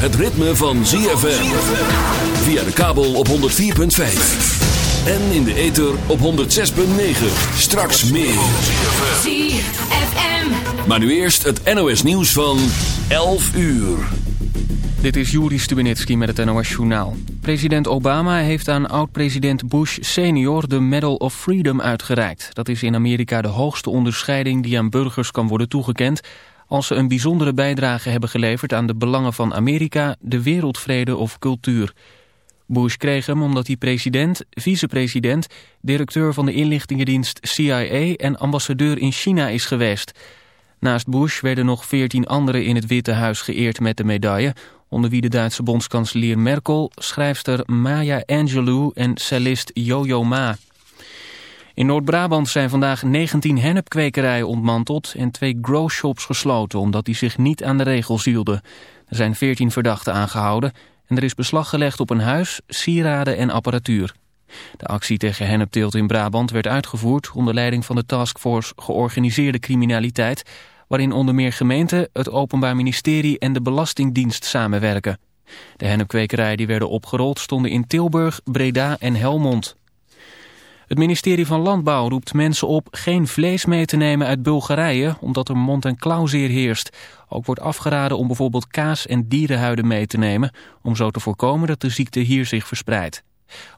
het ritme van ZFM. Via de kabel op 104.5. En in de ether op 106.9. Straks meer. ZFM. Maar nu eerst het NOS nieuws van 11 uur. Dit is Juri Stubenitski met het NOS-journaal. President Obama heeft aan oud-president Bush senior de Medal of Freedom uitgereikt. Dat is in Amerika de hoogste onderscheiding die aan burgers kan worden toegekend... als ze een bijzondere bijdrage hebben geleverd aan de belangen van Amerika, de wereldvrede of cultuur. Bush kreeg hem omdat hij president, vicepresident, directeur van de inlichtingendienst CIA en ambassadeur in China is geweest... Naast Bush werden nog veertien anderen in het Witte Huis geëerd met de medaille... onder wie de Duitse bondskanselier Merkel, schrijfster Maya Angelou en cellist Jojo Ma. In Noord-Brabant zijn vandaag 19 hennepkwekerijen ontmanteld... en twee growshops gesloten omdat die zich niet aan de regels hielden. Er zijn 14 verdachten aangehouden en er is beslag gelegd op een huis, sieraden en apparatuur. De actie tegen hennepteelt in Brabant werd uitgevoerd onder leiding van de taskforce Georganiseerde Criminaliteit, waarin onder meer gemeenten, het Openbaar Ministerie en de Belastingdienst samenwerken. De hennepkwekerijen die werden opgerold stonden in Tilburg, Breda en Helmond. Het ministerie van Landbouw roept mensen op geen vlees mee te nemen uit Bulgarije, omdat er mond- en klauwzeer heerst. Ook wordt afgeraden om bijvoorbeeld kaas en dierenhuiden mee te nemen, om zo te voorkomen dat de ziekte hier zich verspreidt.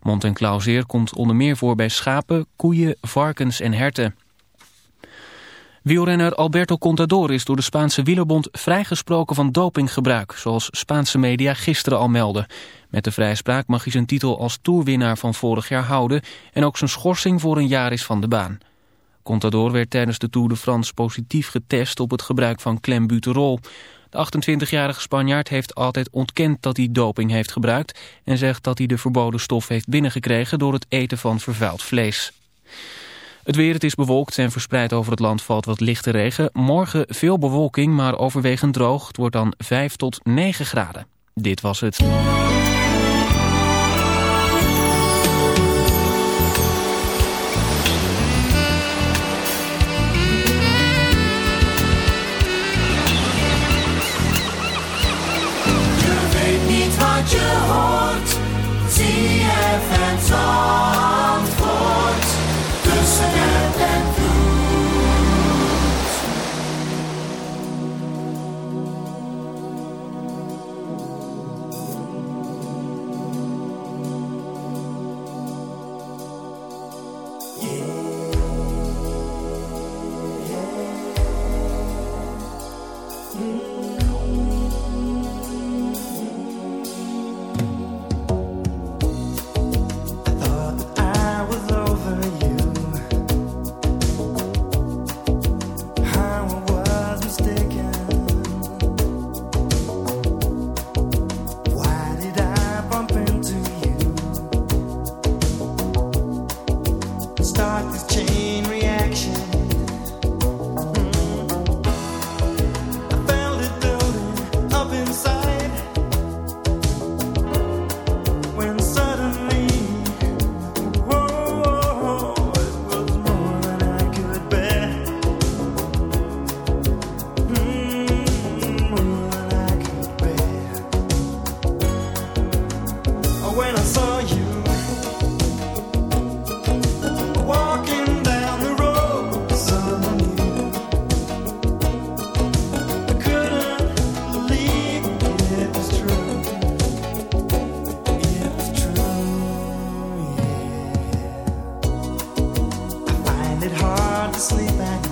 Mond- en klauwzeer komt onder meer voor bij schapen, koeien, varkens en herten. Wielrenner Alberto Contador is door de Spaanse wielerbond vrijgesproken van dopinggebruik, zoals Spaanse media gisteren al melden. Met de vrijspraak mag hij zijn titel als toerwinnaar van vorig jaar houden en ook zijn schorsing voor een jaar is van de baan. Contador werd tijdens de Tour de France positief getest op het gebruik van klembuterol. De 28-jarige Spanjaard heeft altijd ontkend dat hij doping heeft gebruikt... en zegt dat hij de verboden stof heeft binnengekregen door het eten van vervuild vlees. Het weer, het is bewolkt en verspreid over het land valt wat lichte regen. Morgen veel bewolking, maar overwegend droog. Het wordt dan 5 tot 9 graden. Dit was het. Je weet niet wat je hoort. ZFM Zandvoort. Amsterdam. hard to sleep at night.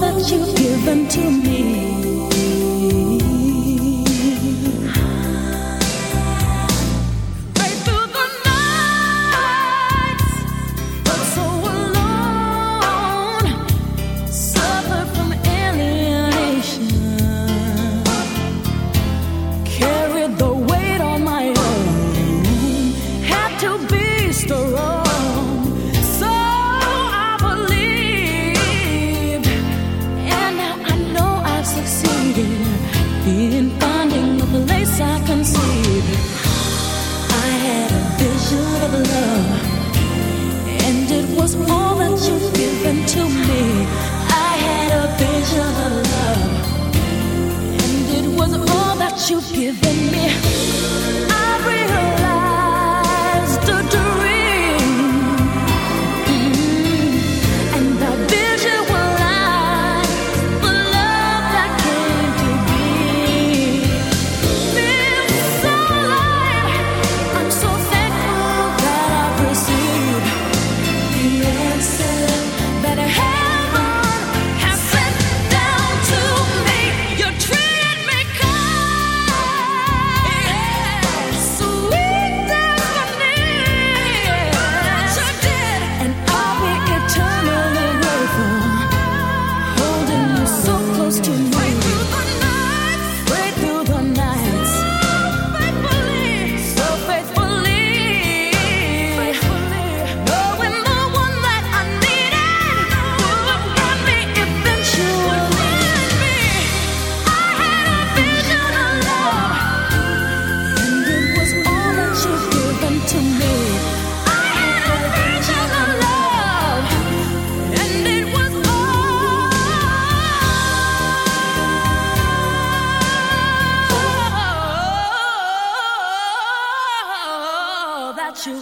that you've given to me.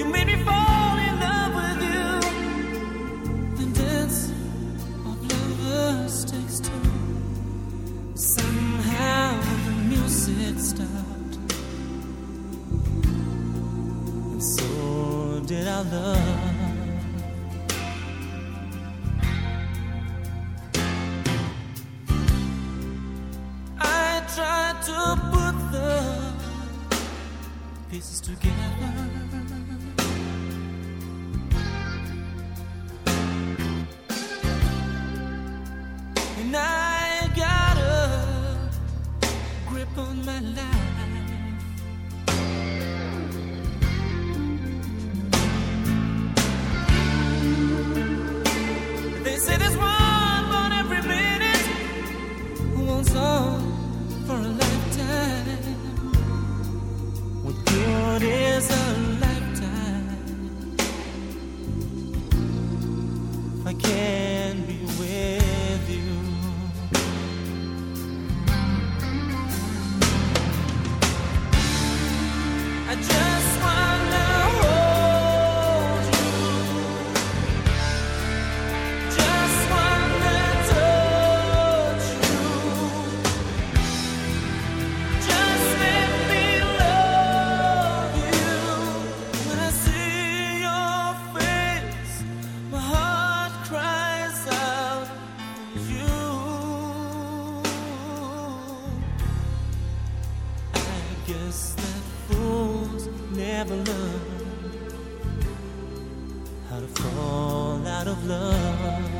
You made out of love.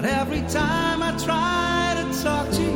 But every time I try to talk to you,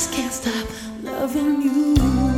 just can't stop loving you.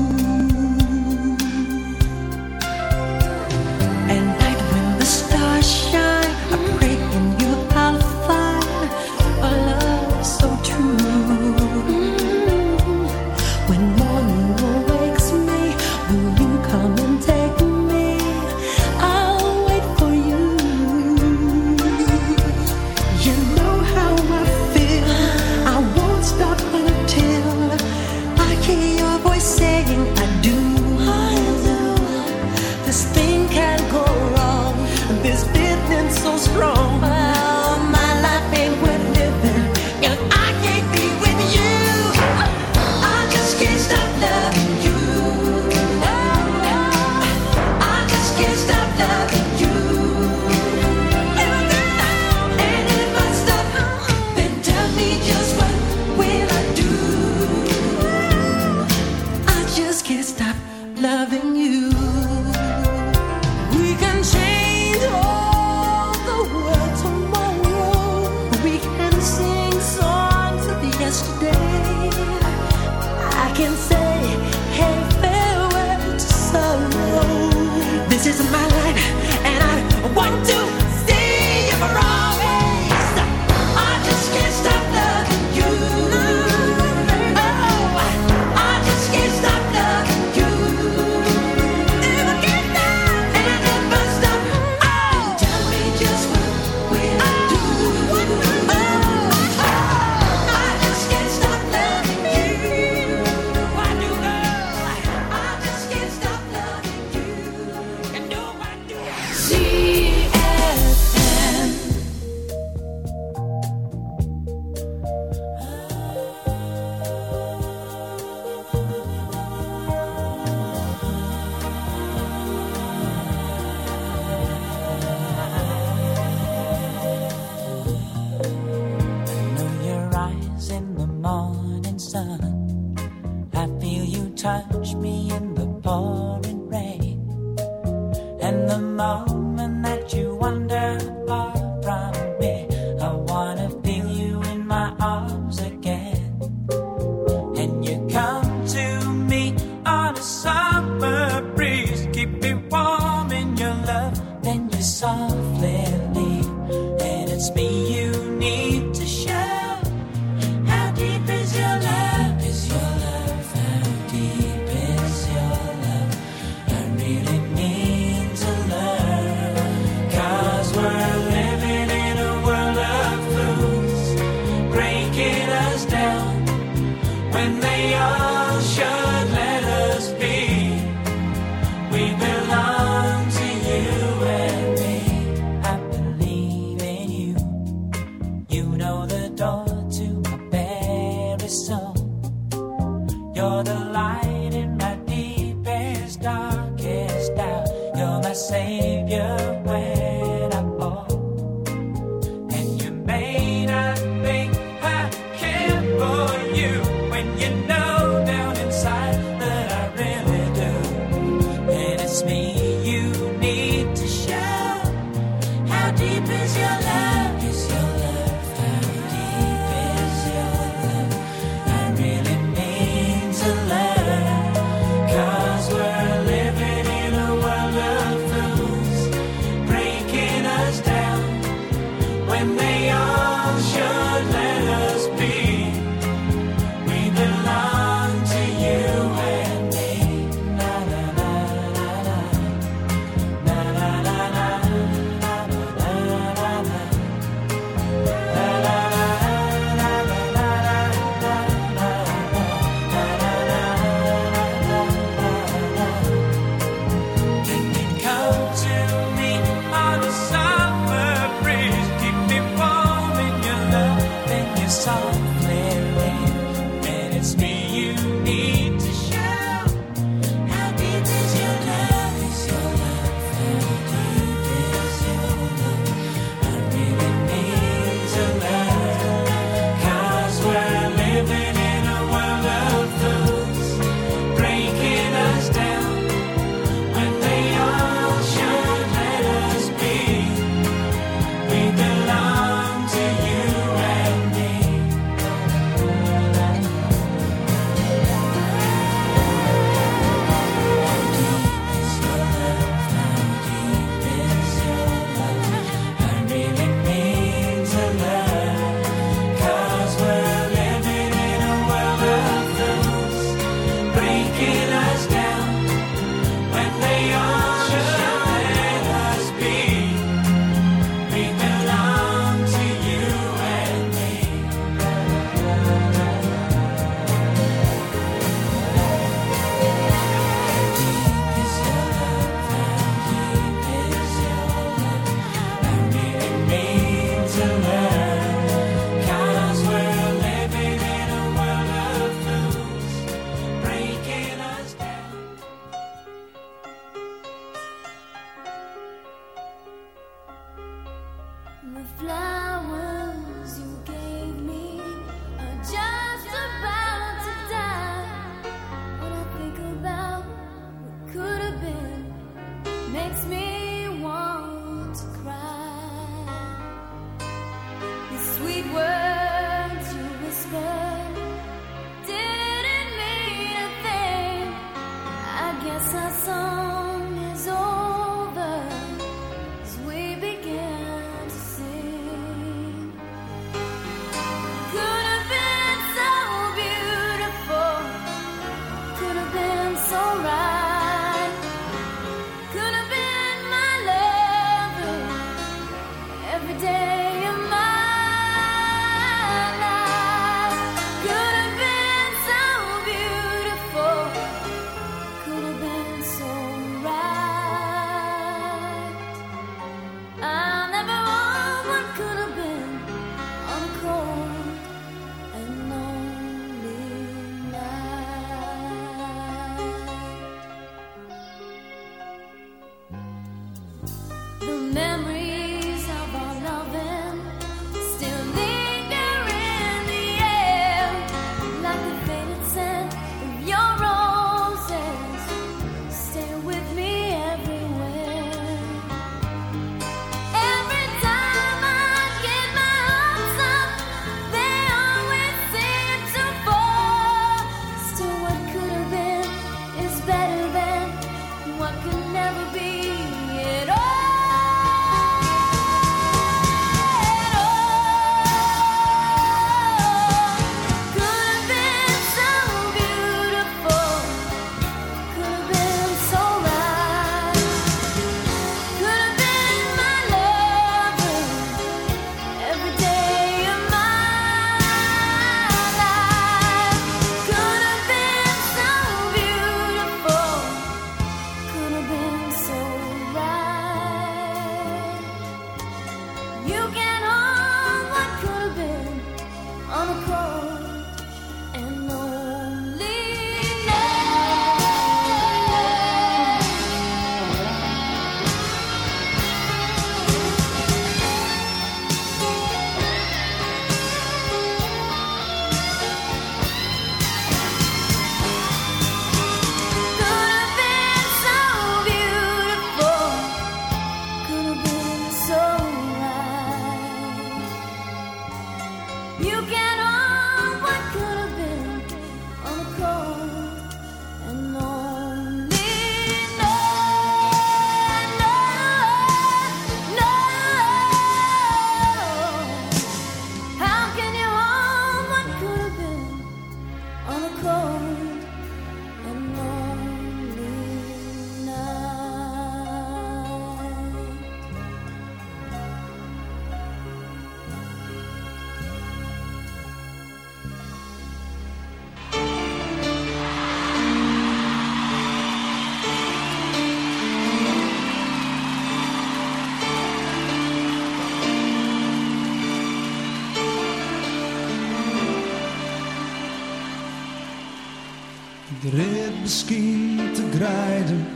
De rit misschien te grijden,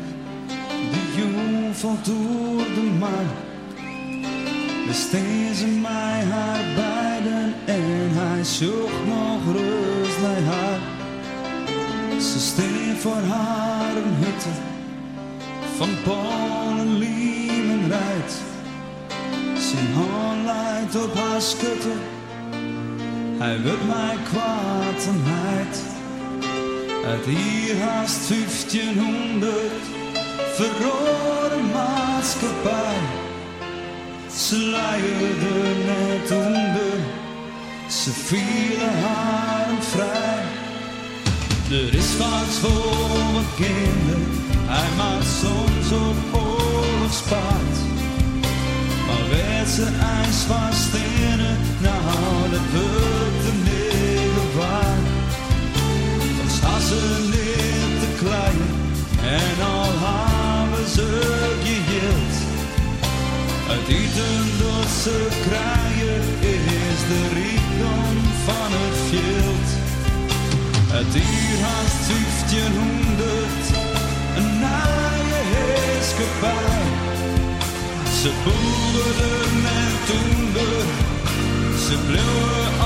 de jong valt door de maan. Besteen ze mij haar beiden en hij zocht nog rust bij haar. Ze steen voor haar een hutte van Polen, Liemen rijdt. Zijn hand leidt op haar schutte, hij wil mij kwaad en heid. Uit hier haast 1500 verrode maatschappij. Ze luierde net onder, ze vielen haar vrij. Er is vaak voor kinderen, hij maakt soms op oorlogspaard. Maar werd ze ijs het, nou dat de negen waard. Dan staan ze neer te klein en al hebben ze geheeld. Het eten dat ze krijgen is de rijkdom van het veld. Het uur haast 1500, een naaie heerskepaar. Ze boerden en toender, ze bleven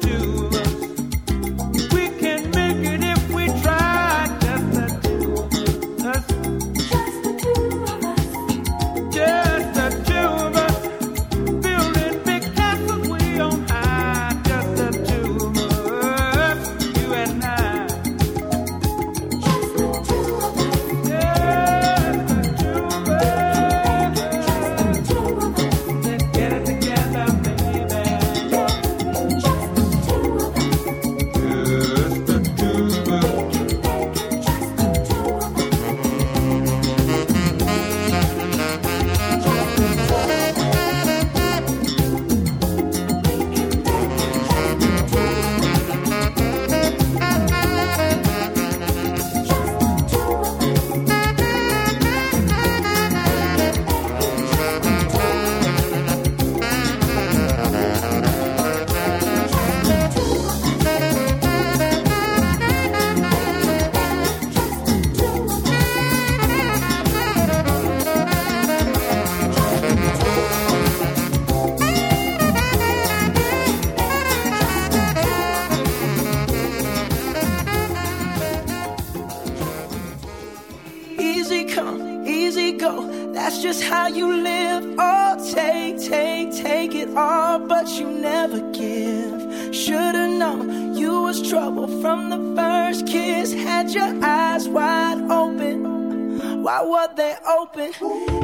before they open.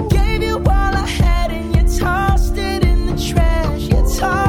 Gave you all I had and you tossed it in the trash. You tossed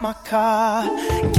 my car.